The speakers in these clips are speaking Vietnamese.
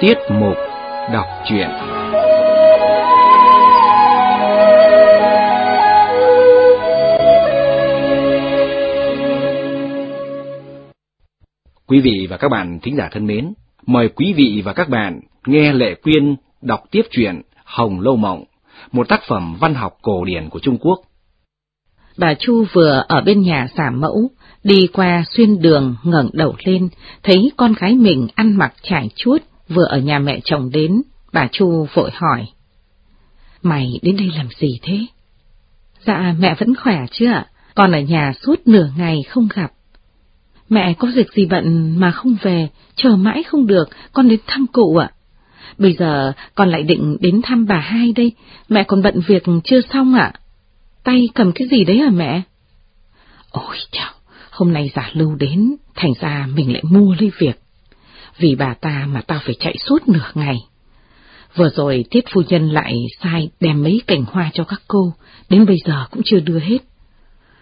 Tiết mục đọc truyện Quý vị và các bạn thính giả thân mến, mời quý vị và các bạn nghe Lệ Quyên đọc tiếp truyện Hồng Lâu Mộng, một tác phẩm văn học cổ điển của Trung Quốc. Bà Chu vừa ở bên nhà xả mẫu, đi qua xuyên đường ngẩng đầu lên, thấy con gái mình ăn mặc trải chuốt, vừa ở nhà mẹ chồng đến, bà Chu vội hỏi. Mày đến đây làm gì thế? Dạ mẹ vẫn khỏe chứ ạ, con ở nhà suốt nửa ngày không gặp. Mẹ có việc gì bận mà không về, chờ mãi không được, con đến thăm cụ ạ. Bây giờ con lại định đến thăm bà hai đây, mẹ còn bận việc chưa xong ạ. Tay cầm cái gì đấy hả mẹ? Ôi chào, hôm nay giả lưu đến, thành ra mình lại mua lấy việc. Vì bà ta mà tao phải chạy suốt nửa ngày. Vừa rồi tiết phu nhân lại sai đem mấy cành hoa cho các cô, đến bây giờ cũng chưa đưa hết.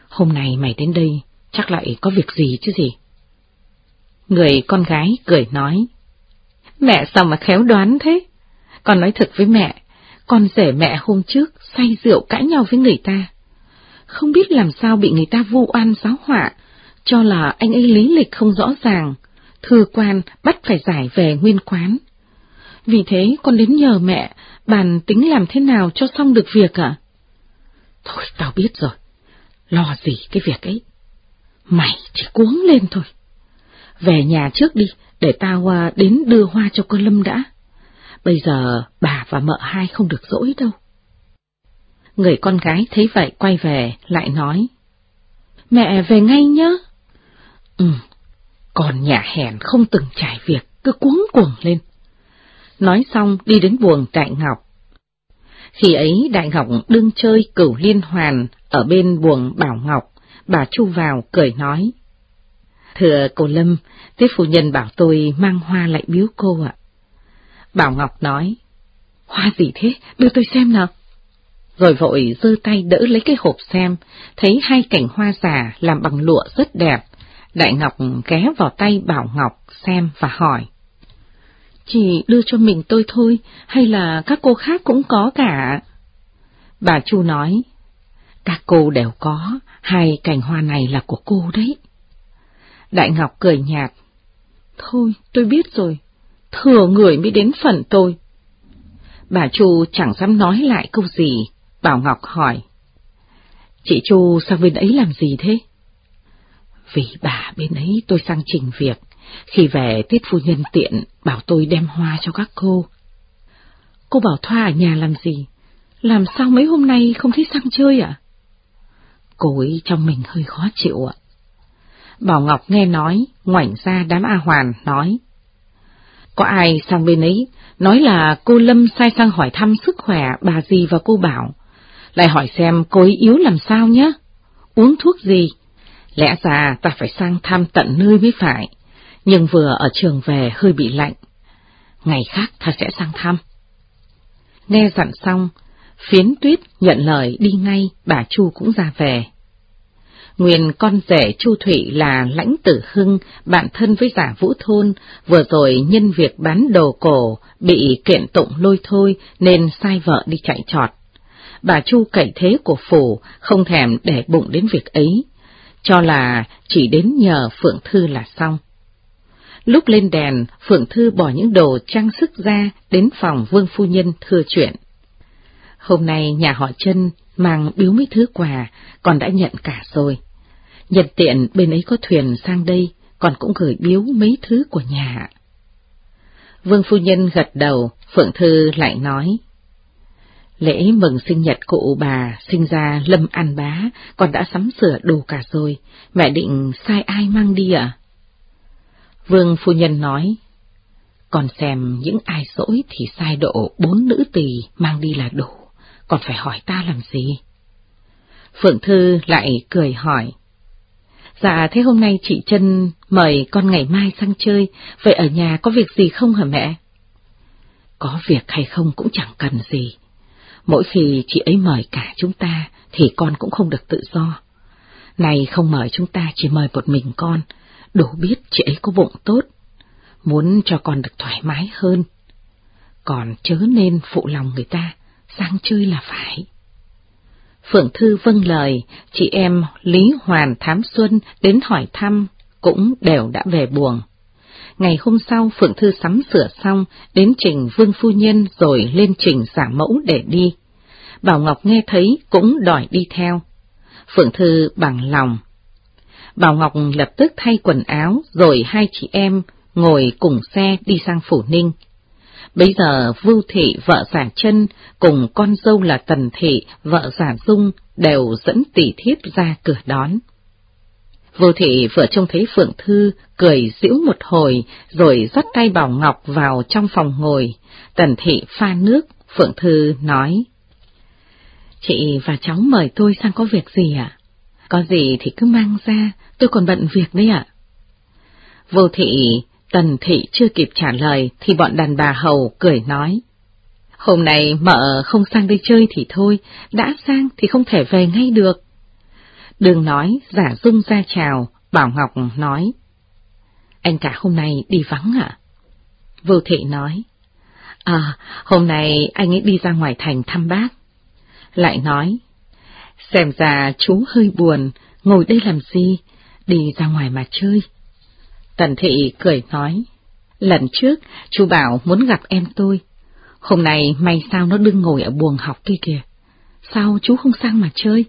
Hôm nay mày đến đây, chắc lại có việc gì chứ gì? Người con gái cười nói. Mẹ sao mà khéo đoán thế? Con nói thật với mẹ, con rể mẹ hôm trước say rượu cãi nhau với người ta. Không biết làm sao bị người ta vu oan giáo họa, cho là anh ấy lý lịch không rõ ràng, thư quan bắt phải giải về nguyên quán. Vì thế con đến nhờ mẹ, bàn tính làm thế nào cho xong được việc ạ? Thôi tao biết rồi, lo gì cái việc ấy. Mày chỉ cuống lên thôi. Về nhà trước đi, để tao à, đến đưa hoa cho con Lâm đã. Bây giờ bà và mợ hai không được dỗi đâu. Người con gái thấy vậy quay về, lại nói. Mẹ về ngay nhá. Ừ, còn nhà hèn không từng trải việc, cứ cuống cuồng lên. Nói xong đi đến buồng Đại Ngọc. Khi ấy Đại Ngọc đương chơi cửu liên hoàn ở bên buồng Bảo Ngọc, bà Chu vào cười nói. Thưa cô Lâm, tiếp phu nhân bảo tôi mang hoa lại biếu cô ạ. Bảo Ngọc nói, hoa gì thế, đưa tôi xem nào. Rồi vội dơ tay đỡ lấy cái hộp xem, thấy hai cảnh hoa giả làm bằng lụa rất đẹp. Đại Ngọc ghé vào tay Bảo Ngọc xem và hỏi. Chỉ đưa cho mình tôi thôi, hay là các cô khác cũng có cả? Bà Chu nói, các cô đều có, hai cành hoa này là của cô đấy. Đại Ngọc cười nhạt. Thôi, tôi biết rồi, thừa người mới đến phần tôi. Bà Chu chẳng dám nói lại câu gì, Bảo Ngọc hỏi. Chị Chu sang bên ấy làm gì thế? Vì bà bên ấy tôi sang trình việc, khi về tiết phu nhân tiện bảo tôi đem hoa cho các cô. Cô bảo Thoa ở nhà làm gì? Làm sao mấy hôm nay không thấy sang chơi ạ? Cô ấy trong mình hơi khó chịu ạ. Bảo Ngọc nghe nói, ngoảnh ra đám A Hoàn, nói. Có ai sang bên ấy, nói là cô Lâm sai sang hỏi thăm sức khỏe bà gì và cô Bảo. Lại hỏi xem cô ấy yếu làm sao nhé? Uống thuốc gì? Lẽ ra ta phải sang thăm tận nơi mới phải, nhưng vừa ở trường về hơi bị lạnh. Ngày khác ta sẽ sang thăm. Nghe dặn xong, phiến tuyết nhận lời đi ngay, bà Chu cũng ra về. Nguyên con rể Chu Thụy là lãnh tử hưng, bạn thân với giả vũ thôn, vừa rồi nhân việc bán đồ cổ, bị kiện tụng lôi thôi nên sai vợ đi chạy trọt. Bà Chu cậy thế của phủ, không thèm để bụng đến việc ấy, cho là chỉ đến nhờ Phượng Thư là xong. Lúc lên đèn, Phượng Thư bỏ những đồ trang sức ra đến phòng Vương Phu Nhân thưa chuyện. Hôm nay nhà họ chân mang biếu mấy thứ quà, còn đã nhận cả rồi. Nhân tiện bên ấy có thuyền sang đây, còn cũng gửi biếu mấy thứ của nhà. Vương phu nhân gật đầu, Phượng Thư lại nói. Lễ mừng sinh nhật cụ bà sinh ra Lâm An Bá, còn đã sắm sửa đủ cả rồi, mẹ định sai ai mang đi à? Vương phu nhân nói, còn xem những ai dỗi thì sai độ bốn nữ tỳ mang đi là đủ, còn phải hỏi ta làm gì? Phượng Thư lại cười hỏi, Dạ thế hôm nay chị Trân mời con ngày mai sang chơi, vậy ở nhà có việc gì không hả mẹ? Có việc hay không cũng chẳng cần gì. Mỗi khi chị ấy mời cả chúng ta thì con cũng không được tự do. Này không mời chúng ta chỉ mời một mình con, đủ biết chị ấy có bụng tốt, muốn cho con được thoải mái hơn. còn chớ nên phụ lòng người ta, sang chơi là phải. Phượng Thư vâng lời, chị em Lý Hoàn Thám Xuân đến hỏi thăm, cũng đều đã về buồn. Ngày hôm sau Phượng Thư sắm sửa xong, đến trình Vương Phu Nhân rồi lên trình giả mẫu để đi. Bảo Ngọc nghe thấy cũng đòi đi theo. Phượng Thư bằng lòng. Bảo Ngọc lập tức thay quần áo rồi hai chị em ngồi cùng xe đi sang Phủ Ninh. Bây giờ Vưu Thị vợ giả chân cùng con dâu là Tần Thị vợ giả Dung đều dẫn tỷ thiếp ra cửa đón. Vô thị vừa trông thấy Phượng Thư, cười giễu một hồi, rồi dắt tay Bảo Ngọc vào trong phòng ngồi. Tần thị pha nước, Phượng Thư nói. Chị và cháu mời tôi sang có việc gì ạ? Có gì thì cứ mang ra, tôi còn bận việc đấy ạ. Vô thị, tần thị chưa kịp trả lời thì bọn đàn bà hầu cười nói. Hôm nay mợ không sang đây chơi thì thôi, đã sang thì không thể về ngay được. Đường nói, giả dung ra chào, Bảo Ngọc nói. Anh cả hôm nay đi vắng ạ? Vô thị nói. À, hôm nay anh ấy đi ra ngoài thành thăm bác. Lại nói. Xem ra chú hơi buồn, ngồi đây làm gì, đi ra ngoài mà chơi. Tần thị cười nói. Lần trước, chú bảo muốn gặp em tôi. Hôm nay may sao nó đứng ngồi ở buồng học kia kìa. Sao chú không sang mà chơi?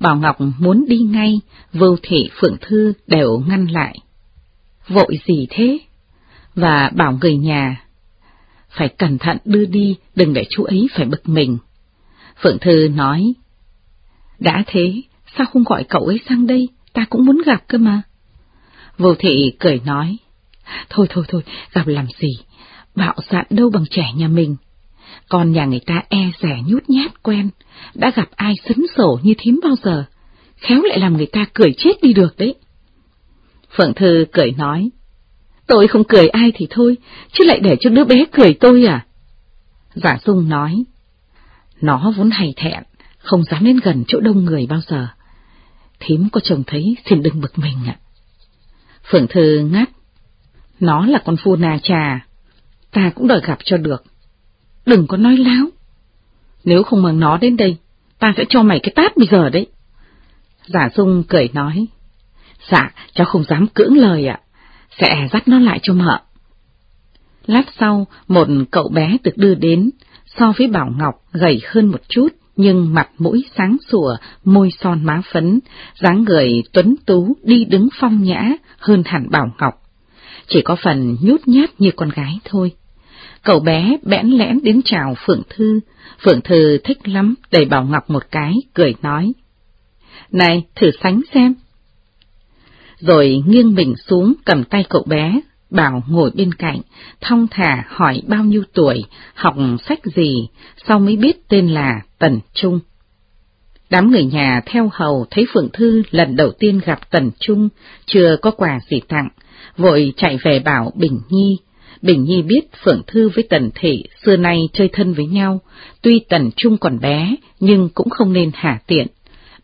Bảo Ngọc muốn đi ngay, Vưu Thị Phượng Thư đều ngăn lại. Vội gì thế? Và bảo người nhà, phải cẩn thận đưa đi, đừng để chú ấy phải bực mình. Phượng Thư nói, đã thế, sao không gọi cậu ấy sang đây, ta cũng muốn gặp cơ mà. Vô thị cười nói, thôi thôi thôi, gặp làm gì, bạo dạn đâu bằng trẻ nhà mình. Con nhà người ta e rẻ nhút nhát quen, đã gặp ai sấn sổ như thím bao giờ, khéo lại làm người ta cười chết đi được đấy. Phượng Thư cười nói, tôi không cười ai thì thôi, chứ lại để cho đứa bé cười tôi à? Giả Dung nói, nó vốn hay thẹn, không dám đến gần chỗ đông người bao giờ. Thím có chồng thấy xin đừng bực mình ạ. Phượng Thư ngắt, nó là con phu nà trà, ta cũng đòi gặp cho được. Đừng có nói láo. Nếu không mang nó đến đây, ta sẽ cho mày cái tát bây giờ đấy. Giả Dung cười nói, dạ, cháu không dám cưỡng lời ạ, sẽ dắt nó lại cho mợ. Lát sau, một cậu bé được đưa đến, so với Bảo Ngọc gầy hơn một chút, nhưng mặt mũi sáng sủa, môi son má phấn, dáng người tuấn tú đi đứng phong nhã hơn hẳn Bảo Ngọc. Chỉ có phần nhút nhát như con gái thôi. Cậu bé bẽn lẽn đến chào Phượng Thư, Phượng Thư thích lắm, đẩy Bảo Ngọc một cái, cười nói. Này, thử sánh xem. Rồi nghiêng mình xuống cầm tay cậu bé, Bảo ngồi bên cạnh, thong thả hỏi bao nhiêu tuổi, học sách gì, sau mới biết tên là Tần Trung. Đám người nhà theo hầu thấy Phượng Thư lần đầu tiên gặp Tần Trung, chưa có quà gì tặng, vội chạy về bảo Bình Nhi, Bình Nhi biết Phượng Thư với Tần Thị xưa nay chơi thân với nhau, tuy Tần Trung còn bé, nhưng cũng không nên hạ tiện.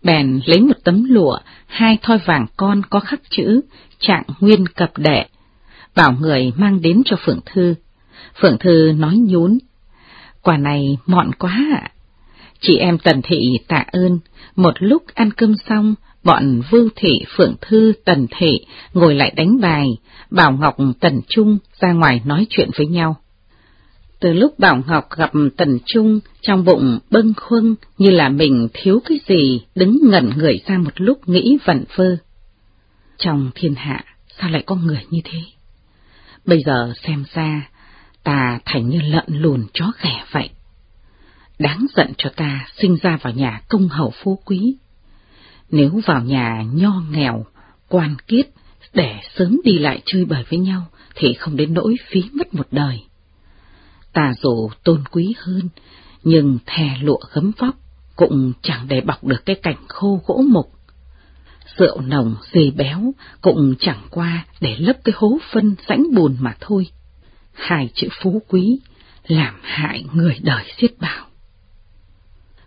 Bèn lấy một tấm lụa, hai thoi vàng con có khắc chữ, trạng nguyên cập đệ, bảo người mang đến cho Phượng Thư. Phượng Thư nói nhún, quả này mọn quá ạ. Chị em Tần Thị tạ ơn, một lúc ăn cơm xong, bọn Vưu Thị, Phượng Thư, Tần Thị ngồi lại đánh bài, Bảo Ngọc, Tần Trung ra ngoài nói chuyện với nhau. Từ lúc Bảo Ngọc gặp Tần Trung, trong bụng bâng khuâng như là mình thiếu cái gì, đứng ngẩn người ra một lúc nghĩ vẩn vơ. Trong thiên hạ, sao lại có người như thế? Bây giờ xem ra, ta thành như lợn lùn chó ghẻ vậy. Đáng giận cho ta sinh ra vào nhà công hầu phú quý. Nếu vào nhà nho nghèo, quan kiết, để sớm đi lại chơi bời với nhau, thì không đến nỗi phí mất một đời. Ta dù tôn quý hơn, nhưng thè lụa gấm vóc cũng chẳng để bọc được cái cảnh khô gỗ mục. Rượu nồng, dề béo cũng chẳng qua để lấp cái hố phân rãnh bùn mà thôi. Hai chữ phú quý làm hại người đời xiết bảo.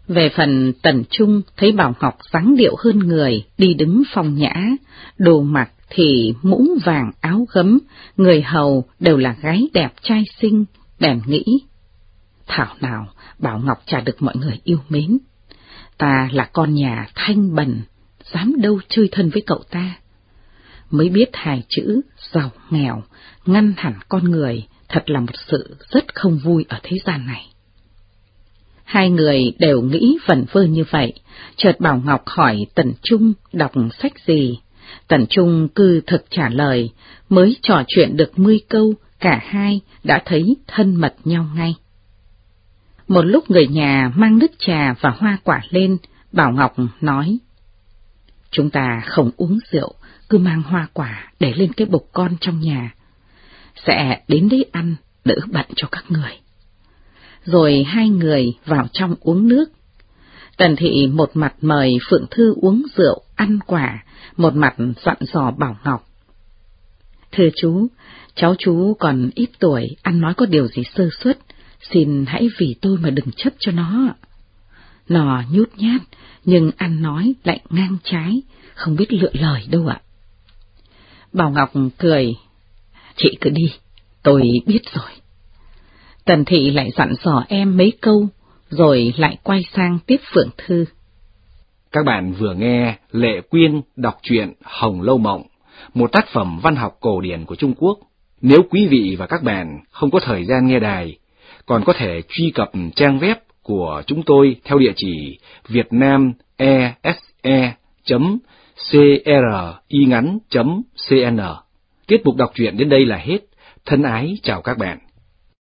Về phần Tần Trung thấy Bảo Ngọc dáng điệu hơn người, đi đứng phong nhã, đồ mặc thì mũ vàng áo gấm, người hầu đều là gái đẹp trai xinh, bèn nghĩ, thảo nào Bảo Ngọc chả được mọi người yêu mến. Ta là con nhà thanh bần, dám đâu chơi thân với cậu ta. Mới biết hai chữ giàu nghèo, ngăn hẳn con người, thật là một sự rất không vui ở thế gian này. Hai người đều nghĩ vẩn vơ như vậy, chợt Bảo Ngọc hỏi Tần Trung đọc sách gì. Tần Trung cư thực trả lời, mới trò chuyện được mươi câu, cả hai đã thấy thân mật nhau ngay. Một lúc người nhà mang nước trà và hoa quả lên, Bảo Ngọc nói, Chúng ta không uống rượu, cứ mang hoa quả để lên cái bục con trong nhà. Sẽ đến đấy ăn, đỡ bận cho các người. Rồi hai người vào trong uống nước. Tần thị một mặt mời Phượng Thư uống rượu, ăn quả, một mặt dặn dò Bảo Ngọc. Thưa chú, cháu chú còn ít tuổi, ăn nói có điều gì sơ suất, xin hãy vì tôi mà đừng chấp cho nó. Nó nhút nhát, nhưng ăn nói lại ngang trái, không biết lựa lời đâu ạ. Bảo Ngọc cười, chị cứ đi, tôi biết rồi. Tần Thị lại dặn dò em mấy câu, rồi lại quay sang tiếp Phượng Thư. Các bạn vừa nghe Lệ Quyên đọc truyện Hồng Lâu Mộng, một tác phẩm văn học cổ điển của Trung Quốc. Nếu quý vị và các bạn không có thời gian nghe đài, còn có thể truy cập trang web của chúng tôi theo địa chỉ vietnamese.cringắn.cn. Tiết mục đọc truyện đến đây là hết. Thân ái chào các bạn.